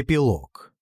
Эпилог.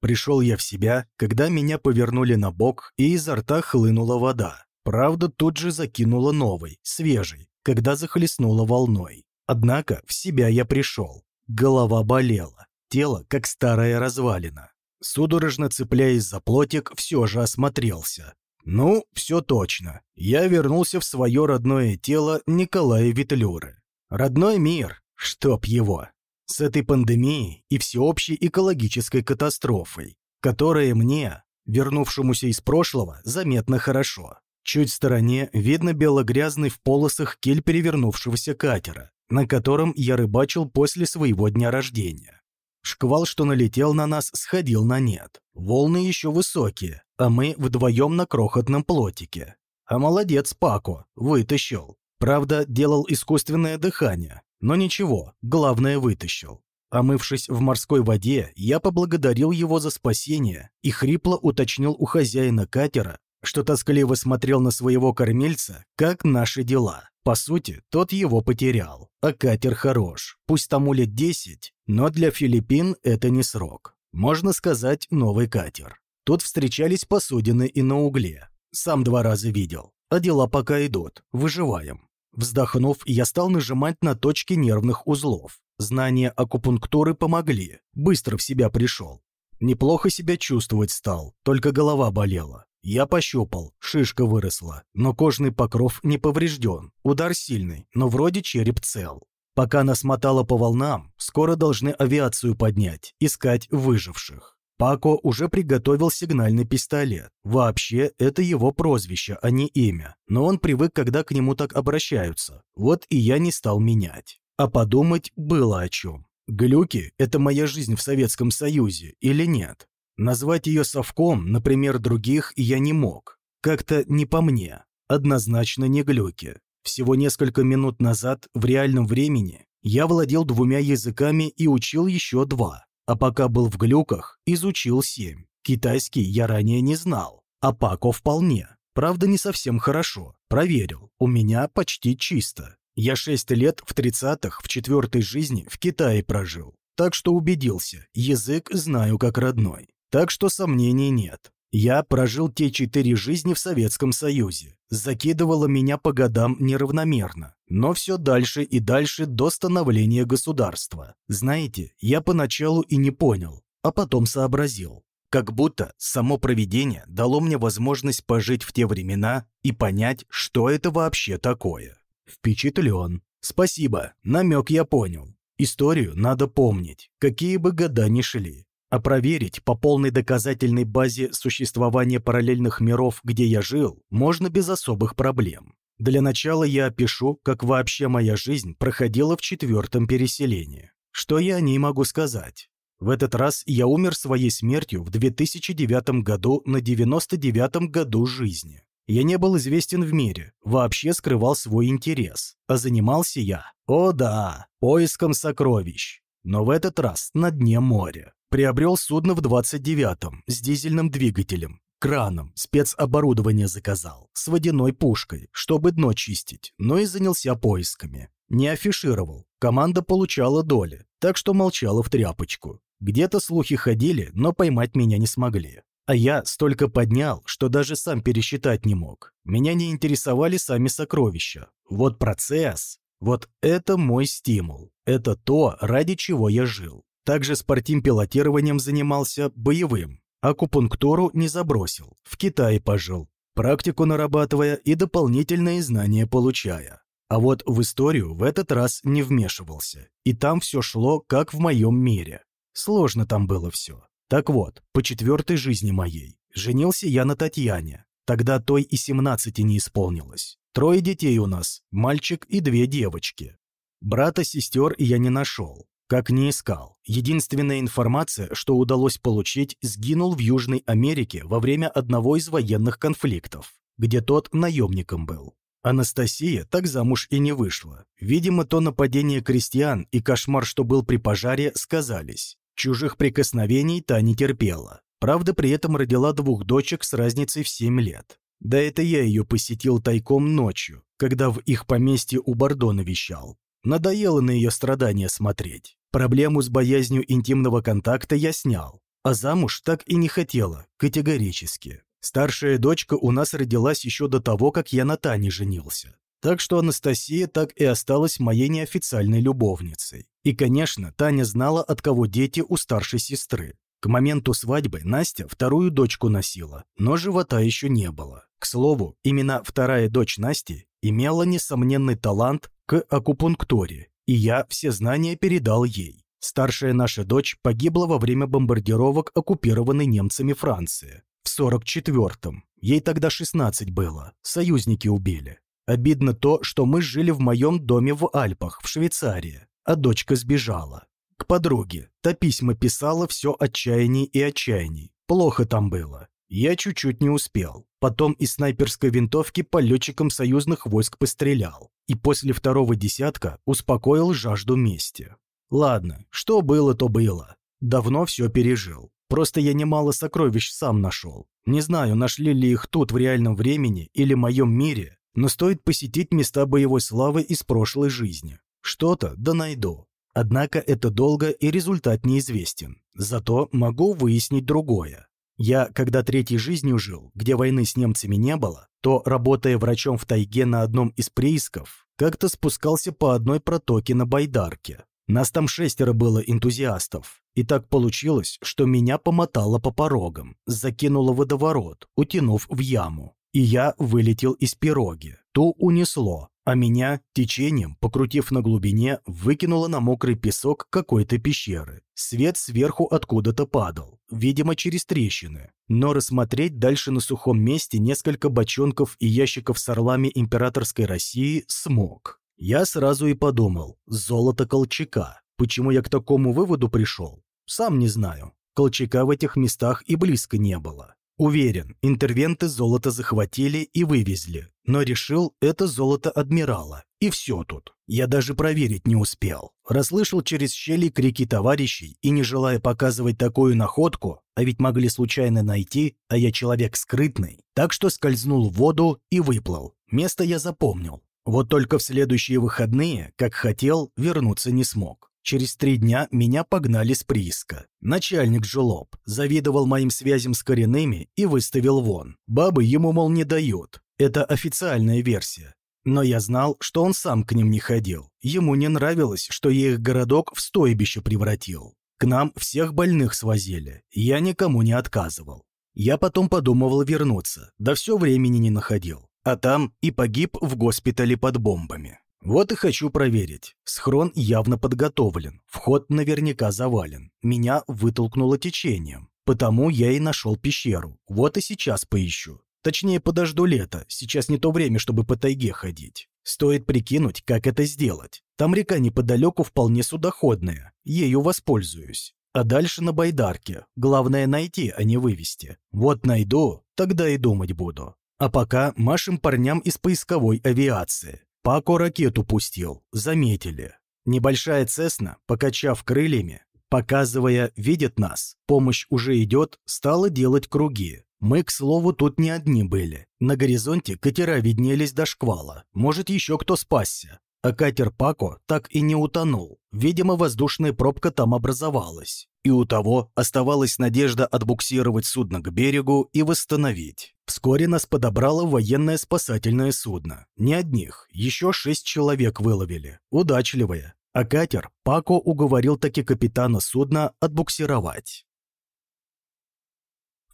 Пришел я в себя, когда меня повернули на бок, и изо рта хлынула вода. Правда, тут же закинула новой, свежей, когда захлестнула волной. Однако в себя я пришел. Голова болела, тело как старая развалина. Судорожно цепляясь за плотик, все же осмотрелся. Ну, все точно. Я вернулся в свое родное тело Николая Ветлюры. Родной мир, чтоб его. С этой пандемией и всеобщей экологической катастрофой, которая мне, вернувшемуся из прошлого, заметно хорошо. Чуть в стороне видно белогрязный в полосах кель перевернувшегося катера, на котором я рыбачил после своего дня рождения. Шквал, что налетел на нас, сходил на нет. Волны еще высокие, а мы вдвоем на крохотном плотике. А молодец Пако, вытащил. Правда, делал искусственное дыхание, но ничего, главное вытащил. Омывшись в морской воде, я поблагодарил его за спасение и хрипло уточнил у хозяина катера, что тоскливо смотрел на своего кормильца, как наши дела. По сути, тот его потерял, а катер хорош. Пусть тому лет 10, но для Филиппин это не срок. Можно сказать, новый катер. Тут встречались посудины и на угле. Сам два раза видел. А дела пока идут. Выживаем. Вздохнув, я стал нажимать на точки нервных узлов. Знания акупунктуры помогли. Быстро в себя пришел. Неплохо себя чувствовать стал, только голова болела. Я пощупал, шишка выросла, но кожный покров не поврежден. Удар сильный, но вроде череп цел. Пока нас мотало по волнам, скоро должны авиацию поднять, искать выживших. Пако уже приготовил сигнальный пистолет. Вообще, это его прозвище, а не имя. Но он привык, когда к нему так обращаются. Вот и я не стал менять. А подумать было о чем. Глюки – это моя жизнь в Советском Союзе или нет? Назвать ее совком, например, других, я не мог. Как-то не по мне. Однозначно не глюки. Всего несколько минут назад, в реальном времени, я владел двумя языками и учил еще два. А пока был в глюках, изучил семь. Китайский я ранее не знал, а Пако вполне. Правда, не совсем хорошо. Проверил. У меня почти чисто. Я шесть лет в тридцатых в четвертой жизни в Китае прожил. Так что убедился, язык знаю как родной. Так что сомнений нет. Я прожил те четыре жизни в Советском Союзе. Закидывало меня по годам неравномерно. Но все дальше и дальше до становления государства. Знаете, я поначалу и не понял, а потом сообразил. Как будто само проведение дало мне возможность пожить в те времена и понять, что это вообще такое. Впечатлен. Спасибо, намек я понял. Историю надо помнить, какие бы года ни шли. А проверить по полной доказательной базе существования параллельных миров, где я жил, можно без особых проблем. Для начала я опишу, как вообще моя жизнь проходила в четвертом переселении. Что я о ней могу сказать? В этот раз я умер своей смертью в 2009 году на 99 году жизни. Я не был известен в мире, вообще скрывал свой интерес. А занимался я, о да, поиском сокровищ. Но в этот раз на дне моря. Приобрел судно в 29-м с дизельным двигателем, краном, спецоборудование заказал, с водяной пушкой, чтобы дно чистить, но и занялся поисками. Не афишировал, команда получала доли, так что молчала в тряпочку. Где-то слухи ходили, но поймать меня не смогли. А я столько поднял, что даже сам пересчитать не мог. Меня не интересовали сами сокровища. Вот процесс, вот это мой стимул. Это то, ради чего я жил. Также спортивным пилотированием занимался боевым. Акупунктуру не забросил, в Китае пожил, практику нарабатывая и дополнительные знания получая. А вот в историю в этот раз не вмешивался, и там все шло, как в моем мире. Сложно там было все. Так вот, по четвертой жизни моей, женился я на Татьяне. Тогда той и 17 не исполнилось. Трое детей у нас, мальчик и две девочки. Брата-сестер я не нашел. Как не искал. Единственная информация, что удалось получить, сгинул в Южной Америке во время одного из военных конфликтов, где тот наемником был. Анастасия так замуж и не вышла. Видимо, то нападение крестьян и кошмар, что был при пожаре, сказались. Чужих прикосновений та не терпела. Правда, при этом родила двух дочек с разницей в 7 лет. Да это я ее посетил тайком ночью, когда в их поместье у Бордо навещал. Надоело на ее страдания смотреть. Проблему с боязнью интимного контакта я снял, а замуж так и не хотела, категорически. Старшая дочка у нас родилась еще до того, как я на Тане женился. Так что Анастасия так и осталась моей неофициальной любовницей. И, конечно, Таня знала, от кого дети у старшей сестры. К моменту свадьбы Настя вторую дочку носила, но живота еще не было. К слову, именно вторая дочь Насти имела несомненный талант к акупунктуре, и я все знания передал ей. Старшая наша дочь погибла во время бомбардировок оккупированной немцами Франции. В 44-м. Ей тогда 16 было. Союзники убили. Обидно то, что мы жили в моем доме в Альпах, в Швейцарии, а дочка сбежала. К подруге. Та письма писала все отчаяний и отчаяний. Плохо там было. Я чуть-чуть не успел. Потом из снайперской винтовки по летчикам союзных войск пострелял. И после второго десятка успокоил жажду мести. Ладно, что было, то было. Давно все пережил. Просто я немало сокровищ сам нашел. Не знаю, нашли ли их тут в реальном времени или моем мире, но стоит посетить места боевой славы из прошлой жизни. Что-то да найду. Однако это долго и результат неизвестен. Зато могу выяснить другое. Я, когда третьей жизнью жил, где войны с немцами не было, то, работая врачом в тайге на одном из приисков, как-то спускался по одной протоке на байдарке. Нас там шестеро было энтузиастов. И так получилось, что меня помотало по порогам, закинуло водоворот, утянув в яму и я вылетел из пироги. То унесло, а меня течением, покрутив на глубине, выкинуло на мокрый песок какой-то пещеры. Свет сверху откуда-то падал, видимо, через трещины. Но рассмотреть дальше на сухом месте несколько бочонков и ящиков с орлами императорской России смог. Я сразу и подумал, золото Колчака. Почему я к такому выводу пришел? Сам не знаю. Колчака в этих местах и близко не было. Уверен, интервенты золото захватили и вывезли, но решил, это золото адмирала. И все тут. Я даже проверить не успел. Расслышал через щели крики товарищей и, не желая показывать такую находку, а ведь могли случайно найти, а я человек скрытный, так что скользнул в воду и выплыл. Место я запомнил. Вот только в следующие выходные, как хотел, вернуться не смог. Через три дня меня погнали с прииска. Начальник жлоб завидовал моим связям с коренными и выставил вон. Бабы ему, мол, не дают. Это официальная версия. Но я знал, что он сам к ним не ходил. Ему не нравилось, что я их городок в стойбище превратил. К нам всех больных свозили. Я никому не отказывал. Я потом подумывал вернуться, да все времени не находил. А там и погиб в госпитале под бомбами. Вот и хочу проверить. Схрон явно подготовлен, вход наверняка завален. Меня вытолкнуло течением. Потому я и нашел пещеру. Вот и сейчас поищу. Точнее, подожду лето. Сейчас не то время, чтобы по тайге ходить. Стоит прикинуть, как это сделать. Там река неподалеку вполне судоходная. Ею воспользуюсь. А дальше на байдарке. Главное найти, а не вывести. Вот найду, тогда и думать буду. А пока машем парням из поисковой авиации. Пако ракету пустил, заметили. Небольшая Цесна, покачав крыльями, показывая «видит нас», помощь уже идет, стала делать круги. Мы, к слову, тут не одни были. На горизонте катера виднелись до шквала. Может, еще кто спасся. А катер Пако так и не утонул. Видимо, воздушная пробка там образовалась. И у того оставалась надежда отбуксировать судно к берегу и восстановить. Вскоре нас подобрало военное спасательное судно. Не одних, еще шесть человек выловили. Удачливые. А катер Пако уговорил таки капитана судна отбуксировать.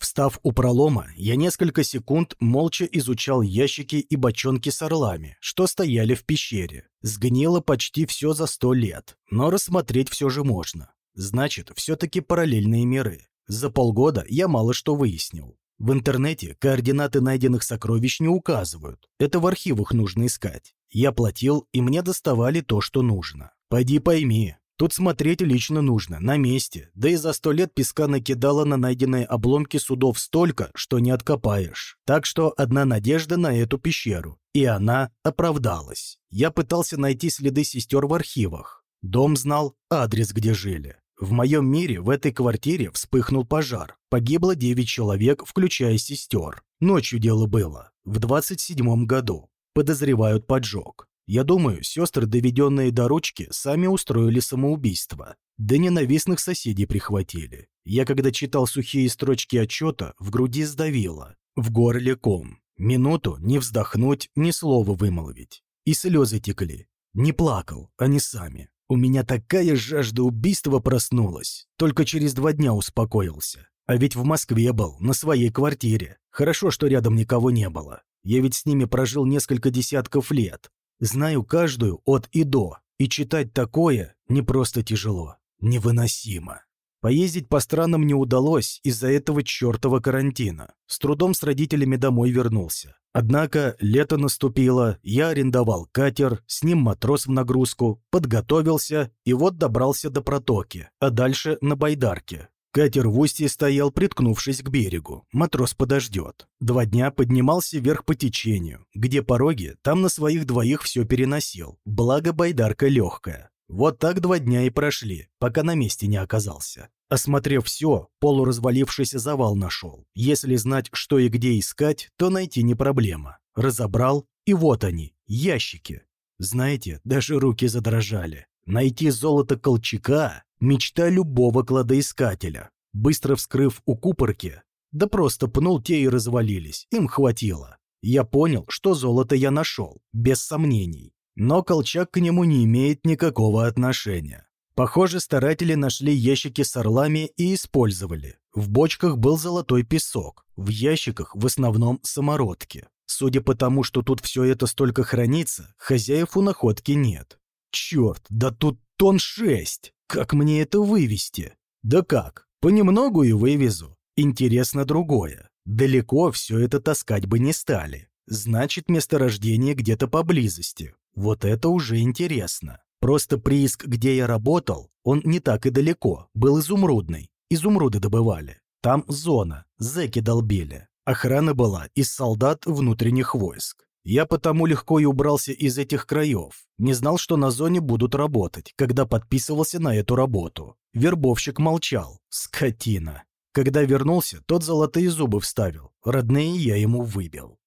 Встав у пролома, я несколько секунд молча изучал ящики и бочонки с орлами, что стояли в пещере. Сгнило почти все за сто лет, но рассмотреть все же можно. Значит, все-таки параллельные миры. За полгода я мало что выяснил. В интернете координаты найденных сокровищ не указывают. Это в архивах нужно искать. Я платил, и мне доставали то, что нужно. Пойди пойми, Тут смотреть лично нужно, на месте. Да и за сто лет песка накидало на найденные обломки судов столько, что не откопаешь. Так что одна надежда на эту пещеру. И она оправдалась. Я пытался найти следы сестер в архивах. Дом знал, адрес, где жили. В моем мире в этой квартире вспыхнул пожар. Погибло 9 человек, включая сестер. Ночью дело было, в 27 году. Подозревают поджог. Я думаю, сестры, доведенные до ручки, сами устроили самоубийство. Да ненавистных соседей прихватили. Я, когда читал сухие строчки отчета, в груди сдавило, в горле ком. Минуту не вздохнуть, ни слова вымолвить. И слезы текли. Не плакал, они сами. У меня такая жажда убийства проснулась. Только через два дня успокоился. А ведь в Москве был, на своей квартире. Хорошо, что рядом никого не было. Я ведь с ними прожил несколько десятков лет. Знаю каждую от и до. И читать такое не просто тяжело. Невыносимо. Поездить по странам не удалось из-за этого чертова карантина. С трудом с родителями домой вернулся. Однако лето наступило, я арендовал катер, с ним матрос в нагрузку, подготовился и вот добрался до протоки, а дальше на байдарке. Катер в устье стоял, приткнувшись к берегу. Матрос подождет. Два дня поднимался вверх по течению. Где пороги, там на своих двоих все переносил. Благо байдарка легкая. Вот так два дня и прошли, пока на месте не оказался. Осмотрев все, полуразвалившийся завал нашел. Если знать, что и где искать, то найти не проблема. Разобрал, и вот они, ящики. Знаете, даже руки задрожали. Найти золото Колчака – мечта любого кладоискателя. Быстро вскрыв у купорки, да просто пнул те и развалились, им хватило. Я понял, что золото я нашел, без сомнений. Но Колчак к нему не имеет никакого отношения. Похоже, старатели нашли ящики с орлами и использовали. В бочках был золотой песок, в ящиках в основном самородки. Судя по тому, что тут все это столько хранится, хозяев у находки нет. Черт, да тут тон шесть! Как мне это вывести? Да как? Понемногу и вывезу. Интересно другое. Далеко все это таскать бы не стали. Значит, месторождение где-то поблизости. Вот это уже интересно. Просто прииск, где я работал, он не так и далеко, был изумрудный. Изумруды добывали. Там зона, зэки долбили. Охрана была из солдат внутренних войск. Я потому легко и убрался из этих краев. Не знал, что на зоне будут работать, когда подписывался на эту работу. Вербовщик молчал. Скотина. Когда вернулся, тот золотые зубы вставил. Родные я ему выбил.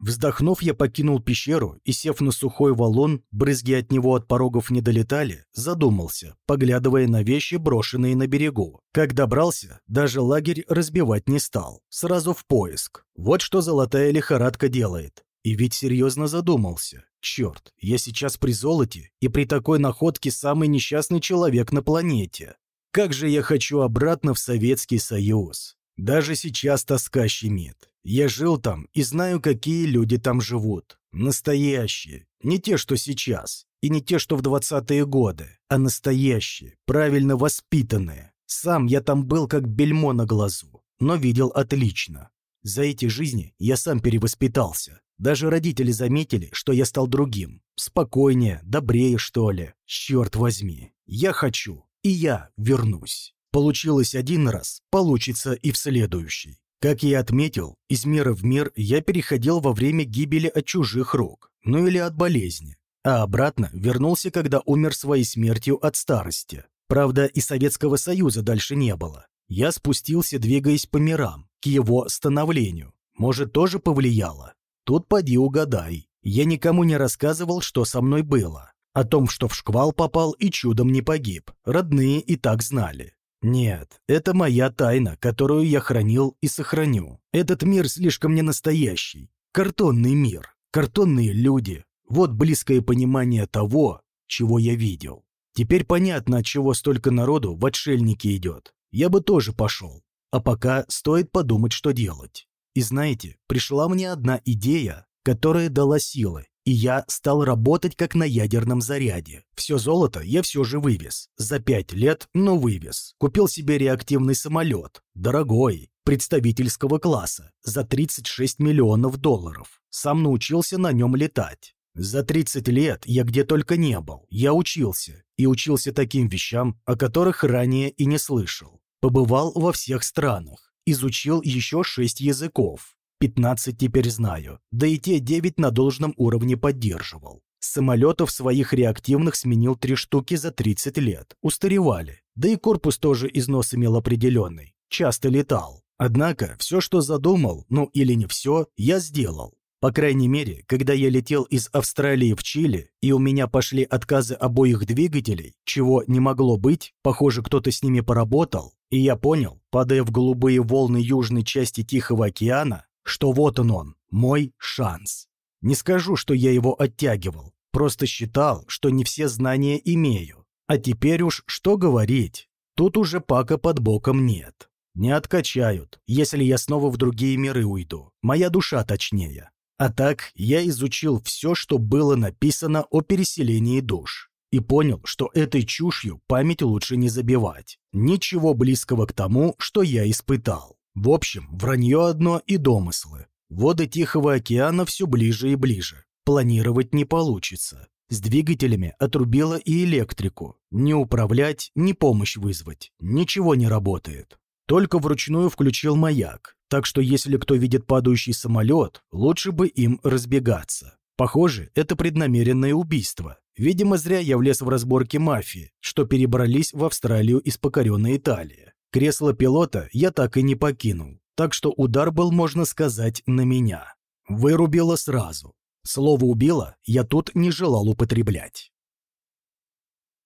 Вздохнув, я покинул пещеру и, сев на сухой валун, брызги от него от порогов не долетали, задумался, поглядывая на вещи, брошенные на берегу. Как добрался, даже лагерь разбивать не стал. Сразу в поиск. Вот что золотая лихорадка делает. И ведь серьезно задумался. Черт, я сейчас при золоте и при такой находке самый несчастный человек на планете. Как же я хочу обратно в Советский Союз. Даже сейчас тоска щемит. Я жил там и знаю, какие люди там живут. Настоящие. Не те, что сейчас. И не те, что в 20-е годы. А настоящие. Правильно воспитанные. Сам я там был как бельмо на глазу. Но видел отлично. За эти жизни я сам перевоспитался. Даже родители заметили, что я стал другим. Спокойнее, добрее, что ли. Черт возьми. Я хочу. И я вернусь. Получилось один раз, получится и в следующий. Как я отметил, из мира в мир я переходил во время гибели от чужих рук, ну или от болезни, а обратно вернулся, когда умер своей смертью от старости. Правда, и Советского Союза дальше не было. Я спустился, двигаясь по мирам, к его становлению. Может, тоже повлияло? Тут поди угадай. Я никому не рассказывал, что со мной было. О том, что в шквал попал и чудом не погиб. Родные и так знали. Нет, это моя тайна, которую я хранил и сохраню. Этот мир слишком не настоящий. Картонный мир, картонные люди. Вот близкое понимание того, чего я видел. Теперь понятно, от чего столько народу в отшельники идет. Я бы тоже пошел. А пока стоит подумать, что делать. И знаете, пришла мне одна идея, которая дала силы, и я стал работать как на ядерном заряде. Все золото я все же вывез. За пять лет, но вывез. Купил себе реактивный самолет. Дорогой, представительского класса. За 36 миллионов долларов. Сам научился на нем летать. За 30 лет я где только не был. Я учился. И учился таким вещам, о которых ранее и не слышал. Побывал во всех странах. Изучил еще шесть языков. 15 теперь знаю, да и те 9 на должном уровне поддерживал. Самолетов своих реактивных сменил три штуки за 30 лет. Устаревали. Да и корпус тоже износ имел определенный. Часто летал. Однако, все, что задумал, ну или не все, я сделал. По крайней мере, когда я летел из Австралии в Чили, и у меня пошли отказы обоих двигателей, чего не могло быть, похоже, кто-то с ними поработал, и я понял, падая в голубые волны южной части Тихого океана, что вот он он, мой шанс. Не скажу, что я его оттягивал, просто считал, что не все знания имею. А теперь уж что говорить, тут уже пака под боком нет. Не откачают, если я снова в другие миры уйду. Моя душа точнее. А так, я изучил все, что было написано о переселении душ. И понял, что этой чушью память лучше не забивать. Ничего близкого к тому, что я испытал. В общем, вранье одно и домыслы. Воды Тихого океана все ближе и ближе. Планировать не получится. С двигателями отрубило и электрику. Не управлять, ни помощь вызвать. Ничего не работает. Только вручную включил маяк, так что если кто видит падающий самолет, лучше бы им разбегаться. Похоже, это преднамеренное убийство. Видимо, зря я влез в разборки мафии, что перебрались в Австралию из покоренной Италии. Кресло пилота я так и не покинул, так что удар был, можно сказать, на меня. Вырубило сразу. Слово «убило» я тут не желал употреблять.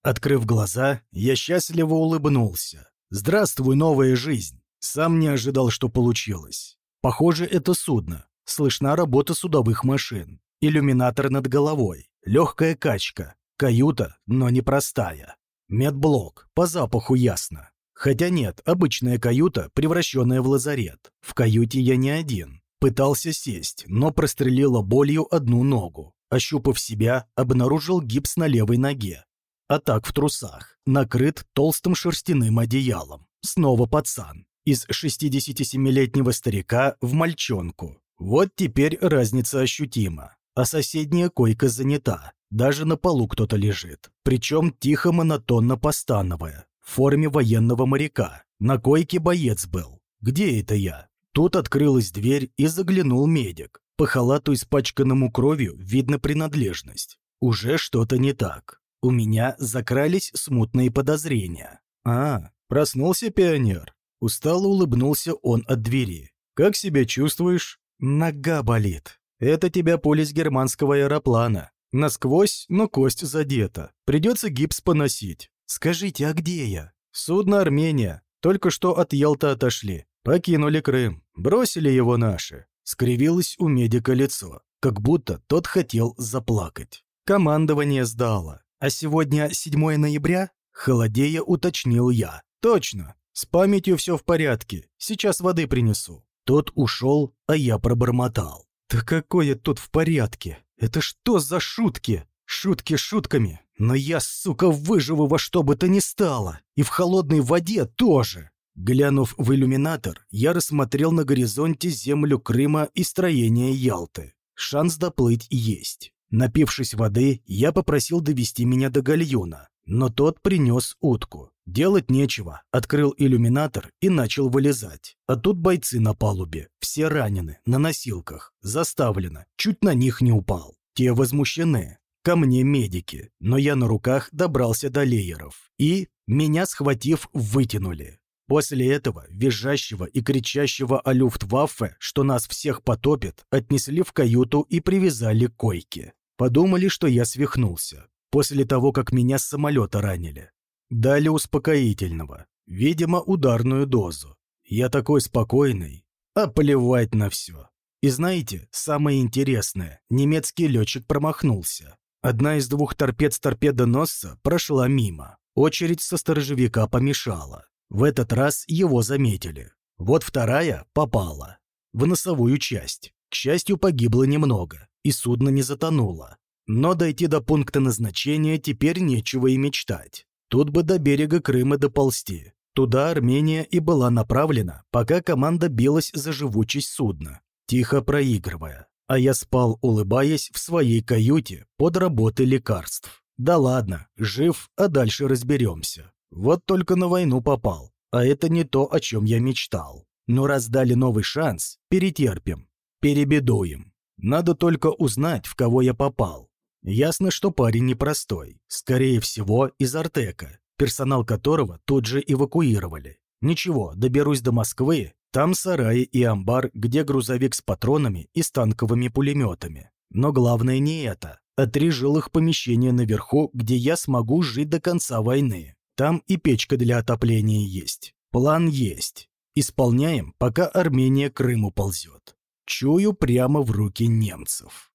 Открыв глаза, я счастливо улыбнулся. «Здравствуй, новая жизнь!» Сам не ожидал, что получилось. Похоже, это судно. Слышна работа судовых машин. Иллюминатор над головой. Легкая качка. Каюта, но непростая. Медблок. По запаху ясно. Хотя нет, обычная каюта, превращенная в лазарет. В каюте я не один. Пытался сесть, но прострелила болью одну ногу. Ощупав себя, обнаружил гипс на левой ноге а так в трусах, накрыт толстым шерстяным одеялом. Снова пацан. Из 67-летнего старика в мальчонку. Вот теперь разница ощутима. А соседняя койка занята. Даже на полу кто-то лежит. Причем тихо монотонно постановая. В форме военного моряка. На койке боец был. Где это я? Тут открылась дверь и заглянул медик. По халату, испачканному кровью, видно принадлежность. Уже что-то не так у меня закрались смутные подозрения. «А, проснулся пионер?» Устало улыбнулся он от двери. «Как себя чувствуешь?» «Нога болит. Это тебя полис германского аэроплана. Насквозь, но кость задета. Придется гипс поносить. Скажите, а где я?» «Судно Армения. Только что от Ялта отошли. Покинули Крым. Бросили его наши». Скривилось у медика лицо, как будто тот хотел заплакать. Командование сдало. «А сегодня 7 ноября?» – холодея уточнил я. «Точно. С памятью все в порядке. Сейчас воды принесу». Тот ушел, а я пробормотал. «Да какое тут в порядке? Это что за шутки? Шутки шутками. Но я, сука, выживу во что бы то ни стало. И в холодной воде тоже». Глянув в иллюминатор, я рассмотрел на горизонте землю Крыма и строение Ялты. Шанс доплыть есть. Напившись воды, я попросил довести меня до гальюна, но тот принес утку. Делать нечего, открыл иллюминатор и начал вылезать. А тут бойцы на палубе, все ранены, на носилках, заставлено, чуть на них не упал. Те возмущены. Ко мне медики, но я на руках добрался до лееров. И, меня схватив, вытянули. После этого визжащего и кричащего о Люфтваффе, что нас всех потопит, отнесли в каюту и привязали к койке. Подумали, что я свихнулся, после того, как меня с самолета ранили. Дали успокоительного, видимо, ударную дозу. Я такой спокойный, а плевать на все. И знаете, самое интересное, немецкий летчик промахнулся. Одна из двух торпед с торпедоносца прошла мимо. Очередь со сторожевика помешала. В этот раз его заметили. Вот вторая попала. В носовую часть. К счастью, погибло немного и судно не затонуло. Но дойти до пункта назначения теперь нечего и мечтать. Тут бы до берега Крыма доползти. Туда Армения и была направлена, пока команда билась за живучесть судна, тихо проигрывая. А я спал, улыбаясь, в своей каюте под работой лекарств. Да ладно, жив, а дальше разберемся. Вот только на войну попал, а это не то, о чем я мечтал. Но раз дали новый шанс, перетерпим, перебедуем. Надо только узнать, в кого я попал. Ясно, что парень непростой. Скорее всего, из Артека, персонал которого тут же эвакуировали. Ничего, доберусь до Москвы, Там сараи и амбар, где грузовик с патронами и с танковыми пулеметами. Но главное не это, три жилых помещения наверху, где я смогу жить до конца войны. Там и печка для отопления есть. План есть. Исполняем, пока Армения Крыму ползет. Чую прямо в руки немцев.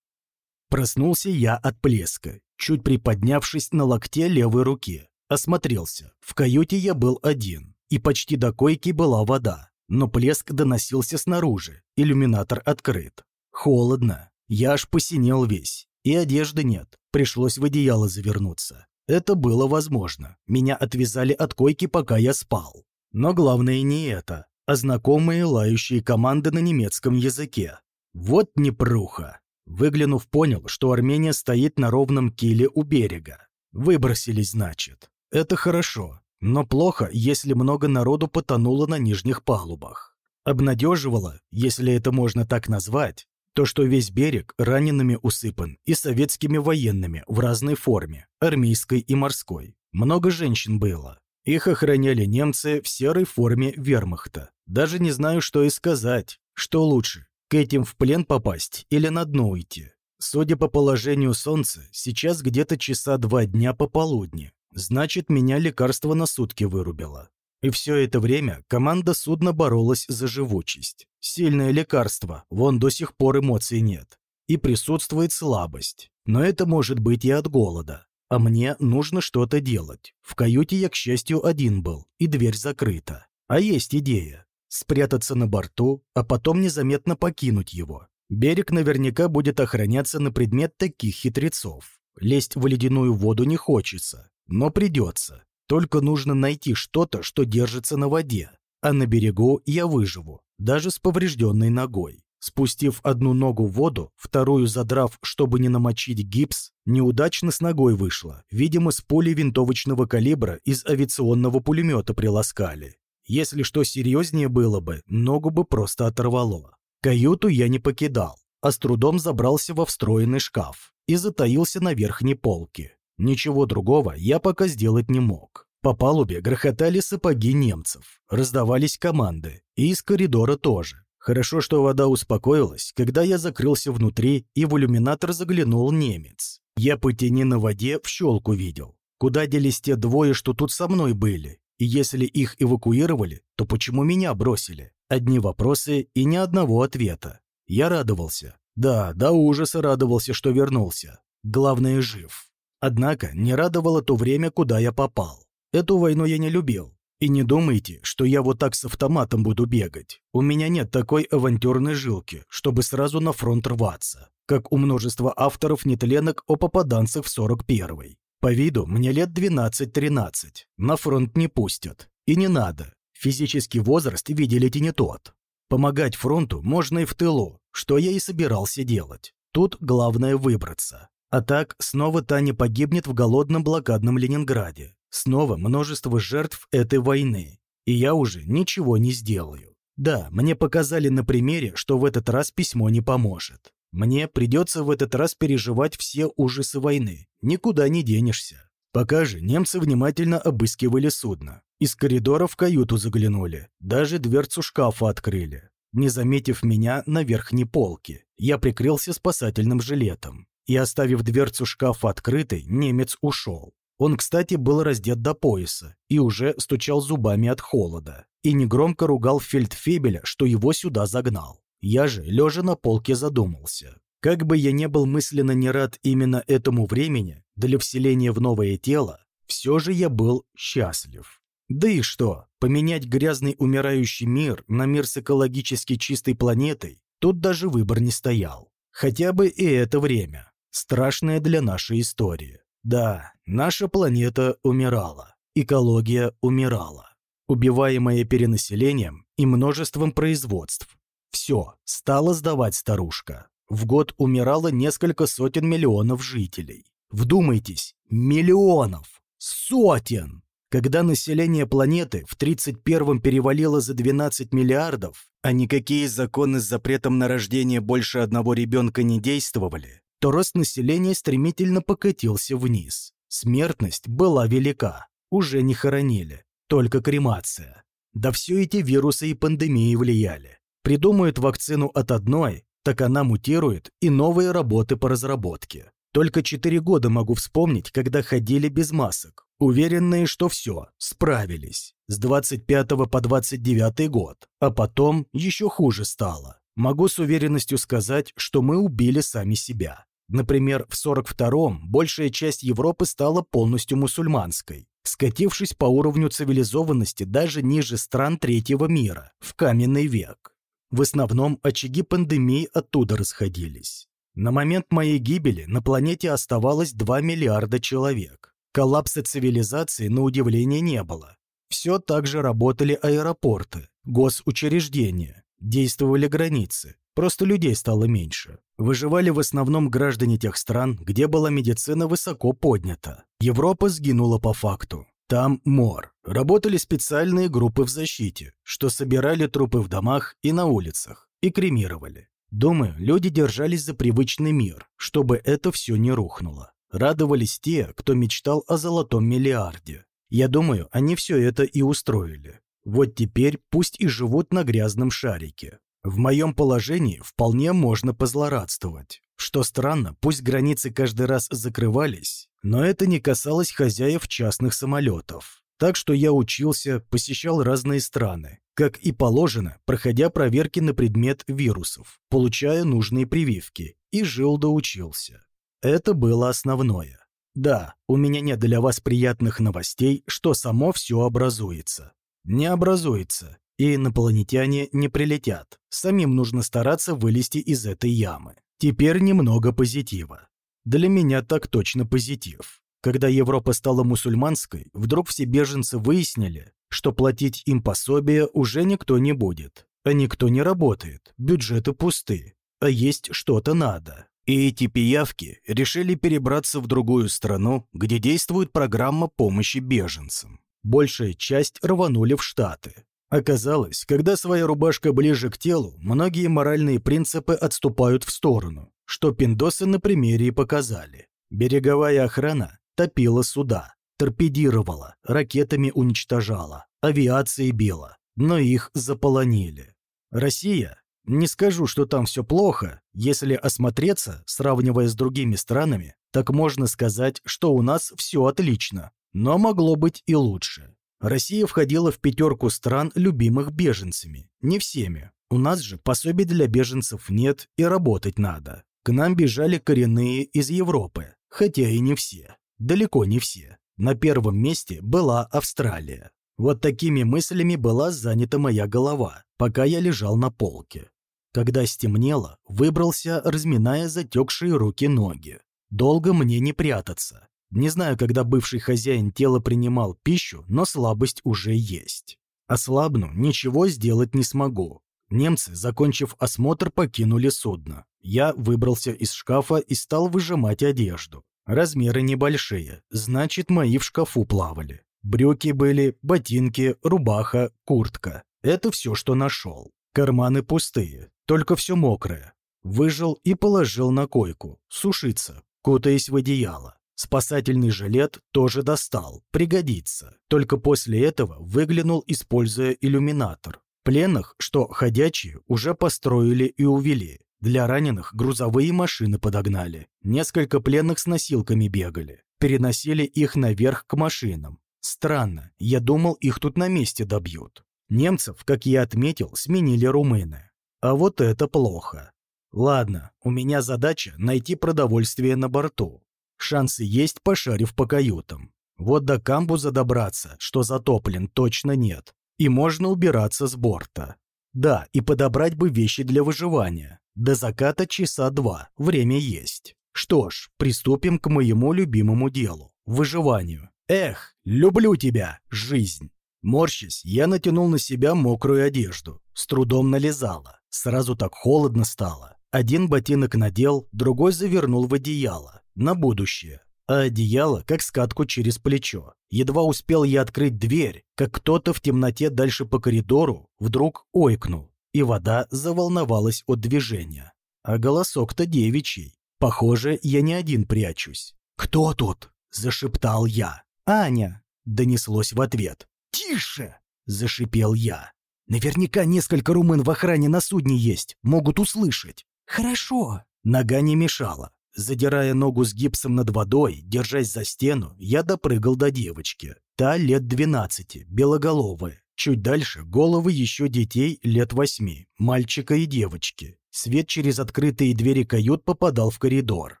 Проснулся я от плеска, чуть приподнявшись на локте левой руки. Осмотрелся. В каюте я был один, и почти до койки была вода. Но плеск доносился снаружи, иллюминатор открыт. Холодно. Я аж посинел весь. И одежды нет. Пришлось в одеяло завернуться. Это было возможно. Меня отвязали от койки, пока я спал. Но главное не это, а знакомые лающие команды на немецком языке. Вот непруха. Выглянув, понял, что Армения стоит на ровном киле у берега. Выбросились, значит. Это хорошо, но плохо, если много народу потонуло на нижних палубах. Обнадеживало, если это можно так назвать, то, что весь берег ранеными усыпан и советскими военными в разной форме, армейской и морской. Много женщин было. Их охраняли немцы в серой форме вермахта. Даже не знаю, что и сказать. Что лучше, к этим в плен попасть или на дно уйти? Судя по положению солнца, сейчас где-то часа два дня пополудни. Значит, меня лекарство на сутки вырубило. И все это время команда судна боролась за живучесть. Сильное лекарство, вон до сих пор эмоций нет. И присутствует слабость. Но это может быть и от голода. А мне нужно что-то делать. В каюте я, к счастью, один был, и дверь закрыта. А есть идея спрятаться на борту, а потом незаметно покинуть его. Берег наверняка будет охраняться на предмет таких хитрецов. Лезть в ледяную воду не хочется, но придется. Только нужно найти что-то, что держится на воде. А на берегу я выживу, даже с поврежденной ногой. Спустив одну ногу в воду, вторую задрав, чтобы не намочить гипс, неудачно с ногой вышло. Видимо, с пули винтовочного калибра из авиационного пулемета приласкали. Если что серьезнее было бы, ногу бы просто оторвало. Каюту я не покидал, а с трудом забрался во встроенный шкаф и затаился на верхней полке. Ничего другого я пока сделать не мог. По палубе грохотали сапоги немцев, раздавались команды, и из коридора тоже. Хорошо, что вода успокоилась, когда я закрылся внутри, и в иллюминатор заглянул немец. Я по тени на воде в щелку видел. Куда делись те двое, что тут со мной были? И если их эвакуировали, то почему меня бросили? Одни вопросы и ни одного ответа. Я радовался. Да, до ужаса радовался, что вернулся. Главное, жив. Однако не радовало то время, куда я попал. Эту войну я не любил. И не думайте, что я вот так с автоматом буду бегать. У меня нет такой авантюрной жилки, чтобы сразу на фронт рваться, как у множества авторов нетленок о попаданцах в 41-й. По виду мне лет 12-13. На фронт не пустят. И не надо. Физический возраст, видели не тот. Помогать фронту можно и в тылу, что я и собирался делать. Тут главное выбраться. А так, снова Таня погибнет в голодном блокадном Ленинграде. Снова множество жертв этой войны. И я уже ничего не сделаю. Да, мне показали на примере, что в этот раз письмо не поможет. Мне придется в этот раз переживать все ужасы войны. Никуда не денешься. Пока же немцы внимательно обыскивали судно. Из коридора в каюту заглянули. Даже дверцу шкафа открыли. Не заметив меня на верхней полке, я прикрылся спасательным жилетом. И оставив дверцу шкафа открытой, немец ушел. Он, кстати, был раздет до пояса и уже стучал зубами от холода. И негромко ругал фельдфебеля, что его сюда загнал. Я же, лежа на полке, задумался. Как бы я не был мысленно не рад именно этому времени, для вселения в новое тело, все же я был счастлив. Да и что, поменять грязный умирающий мир на мир с экологически чистой планетой, тут даже выбор не стоял. Хотя бы и это время, страшное для нашей истории. Да, наша планета умирала, экология умирала, убиваемая перенаселением и множеством производств, все, стала сдавать старушка. В год умирало несколько сотен миллионов жителей. Вдумайтесь, миллионов! Сотен! Когда население планеты в 31-м перевалило за 12 миллиардов, а никакие законы с запретом на рождение больше одного ребенка не действовали, то рост населения стремительно покатился вниз. Смертность была велика, уже не хоронили, только кремация. Да все эти вирусы и пандемии влияли. Придумают вакцину от одной, так она мутирует, и новые работы по разработке. Только четыре года могу вспомнить, когда ходили без масок. Уверенные, что все, справились. С 25 по 29 год. А потом еще хуже стало. Могу с уверенностью сказать, что мы убили сами себя. Например, в 42-м большая часть Европы стала полностью мусульманской, скатившись по уровню цивилизованности даже ниже стран третьего мира, в каменный век. В основном очаги пандемии оттуда расходились. На момент моей гибели на планете оставалось 2 миллиарда человек. Коллапса цивилизации, на удивление, не было. Все так же работали аэропорты, госучреждения, действовали границы, просто людей стало меньше. Выживали в основном граждане тех стран, где была медицина высоко поднята. Европа сгинула по факту. Там мор. Работали специальные группы в защите, что собирали трупы в домах и на улицах, и кремировали. Думаю, люди держались за привычный мир, чтобы это все не рухнуло. Радовались те, кто мечтал о золотом миллиарде. Я думаю, они все это и устроили. Вот теперь пусть и живут на грязном шарике. В моем положении вполне можно позлорадствовать. Что странно, пусть границы каждый раз закрывались, но это не касалось хозяев частных самолетов. Так что я учился, посещал разные страны, как и положено, проходя проверки на предмет вирусов, получая нужные прививки, и жил да учился. Это было основное. Да, у меня нет для вас приятных новостей, что само все образуется. Не образуется, и инопланетяне не прилетят. Самим нужно стараться вылезти из этой ямы. Теперь немного позитива. Для меня так точно позитив. Когда Европа стала мусульманской, вдруг все беженцы выяснили, что платить им пособие уже никто не будет. А никто не работает, бюджеты пусты, а есть что-то надо. И эти пиявки решили перебраться в другую страну, где действует программа помощи беженцам. Большая часть рванули в Штаты. Оказалось, когда своя рубашка ближе к телу, многие моральные принципы отступают в сторону, что пиндосы на примере и показали. Береговая охрана топила суда, торпедировала, ракетами уничтожала, авиацией била, но их заполонили. Россия? Не скажу, что там все плохо, если осмотреться, сравнивая с другими странами, так можно сказать, что у нас все отлично, но могло быть и лучше. Россия входила в пятерку стран, любимых беженцами. Не всеми. У нас же пособий для беженцев нет и работать надо. К нам бежали коренные из Европы, хотя и не все. Далеко не все. На первом месте была Австралия. Вот такими мыслями была занята моя голова, пока я лежал на полке. Когда стемнело, выбрался, разминая затекшие руки-ноги. Долго мне не прятаться. Не знаю, когда бывший хозяин тела принимал пищу, но слабость уже есть. Ослабну, ничего сделать не смогу. Немцы, закончив осмотр, покинули судно. Я выбрался из шкафа и стал выжимать одежду. Размеры небольшие, значит, мои в шкафу плавали. Брюки были, ботинки, рубаха, куртка. Это все, что нашел. Карманы пустые, только все мокрое. Выжил и положил на койку, сушиться, кутаясь в одеяло. Спасательный жилет тоже достал, пригодится. Только после этого выглянул, используя иллюминатор. Пленных, что ходячие, уже построили и увели. Для раненых грузовые машины подогнали. Несколько пленных с носилками бегали. Переносили их наверх к машинам. Странно, я думал, их тут на месте добьют. Немцев, как я отметил, сменили румыны. А вот это плохо. Ладно, у меня задача найти продовольствие на борту. Шансы есть, пошарив по каютам. Вот до камбуза добраться, что затоплен, точно нет. И можно убираться с борта. Да, и подобрать бы вещи для выживания. До заката часа два, время есть. Что ж, приступим к моему любимому делу – выживанию. Эх, люблю тебя, жизнь. Морщись, я натянул на себя мокрую одежду. С трудом налезала. Сразу так холодно стало. Один ботинок надел, другой завернул в одеяло на будущее, а одеяло как скатку через плечо. Едва успел я открыть дверь, как кто-то в темноте дальше по коридору вдруг ойкнул, и вода заволновалась от движения. А голосок-то девичий. Похоже, я не один прячусь. «Кто тут?» – зашептал я. «Аня!» – донеслось в ответ. «Тише!» – зашипел я. «Наверняка несколько румын в охране на судне есть, могут услышать». «Хорошо». Нога не мешала. Задирая ногу с гипсом над водой, держась за стену, я допрыгал до девочки. Та лет двенадцати, белоголовая. Чуть дальше головы еще детей лет восьми, мальчика и девочки. Свет через открытые двери кают попадал в коридор.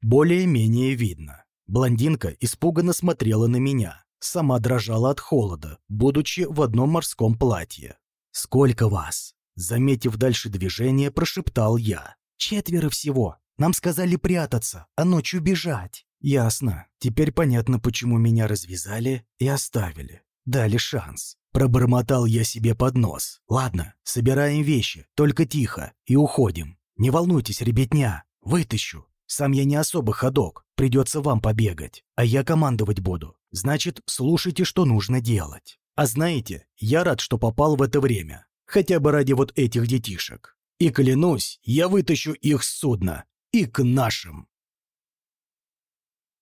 Более-менее видно. Блондинка испуганно смотрела на меня. Сама дрожала от холода, будучи в одном морском платье. «Сколько вас?» Заметив дальше движение, прошептал я. «Четверо всего. Нам сказали прятаться, а ночью бежать». «Ясно. Теперь понятно, почему меня развязали и оставили. Дали шанс». Пробормотал я себе под нос. «Ладно, собираем вещи, только тихо, и уходим. Не волнуйтесь, ребятня, вытащу. Сам я не особо ходок, придется вам побегать, а я командовать буду. Значит, слушайте, что нужно делать. А знаете, я рад, что попал в это время. Хотя бы ради вот этих детишек. И клянусь, я вытащу их с судна. И к нашим.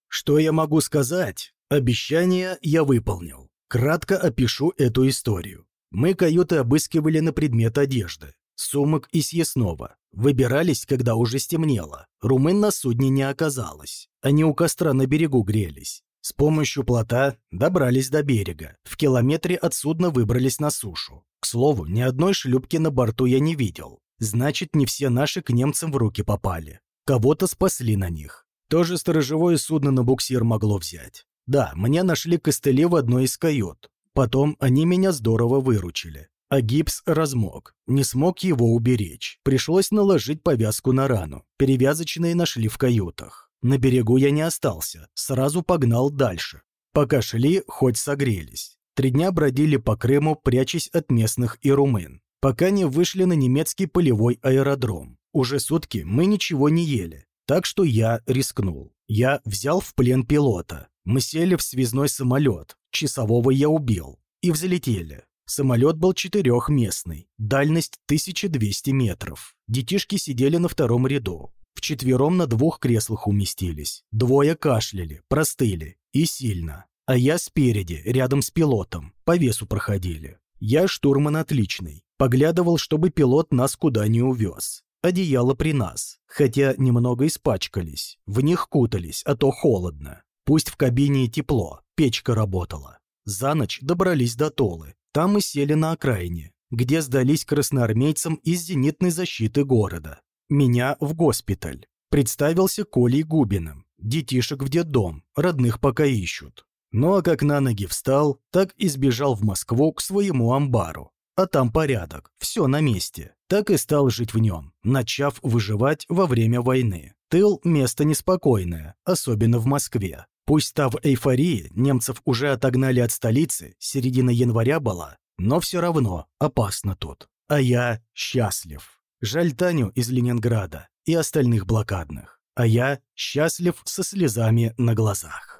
Что я могу сказать? Обещание я выполнил. Кратко опишу эту историю. Мы каюты обыскивали на предмет одежды, сумок и съестного. Выбирались, когда уже стемнело. Румын на судне не оказалось. Они у костра на берегу грелись. С помощью плота добрались до берега. В километре от судна выбрались на сушу. К слову, ни одной шлюпки на борту я не видел. Значит, не все наши к немцам в руки попали. Кого-то спасли на них. Тоже сторожевое судно на буксир могло взять. Да, мне нашли костыли в одной из кают. Потом они меня здорово выручили. А гипс размок. Не смог его уберечь. Пришлось наложить повязку на рану. Перевязочные нашли в каютах. На берегу я не остался. Сразу погнал дальше. Пока шли, хоть согрелись. Три дня бродили по Крыму, прячась от местных и румын. Пока не вышли на немецкий полевой аэродром. Уже сутки мы ничего не ели. Так что я рискнул. Я взял в плен пилота. Мы сели в связной самолет. Часового я убил. И взлетели. Самолет был четырехместный. Дальность 1200 метров. Детишки сидели на втором ряду. Вчетвером на двух креслах уместились. Двое кашляли, простыли. И сильно. А я спереди, рядом с пилотом. По весу проходили. Я штурман отличный. Поглядывал, чтобы пилот нас куда не увез. Одеяло при нас, хотя немного испачкались. В них кутались, а то холодно. Пусть в кабине тепло, печка работала. За ночь добрались до Толы. Там мы сели на окраине, где сдались красноармейцам из зенитной защиты города. Меня в госпиталь. Представился Колей Губиным. Детишек в детдом, родных пока ищут. Ну а как на ноги встал, так и сбежал в Москву к своему амбару. А там порядок, все на месте. Так и стал жить в нем, начав выживать во время войны. Тыл – место неспокойное, особенно в Москве. Пусть та в эйфории, немцев уже отогнали от столицы, середина января была, но все равно опасно тут. А я счастлив. Жаль Таню из Ленинграда и остальных блокадных. А я счастлив со слезами на глазах.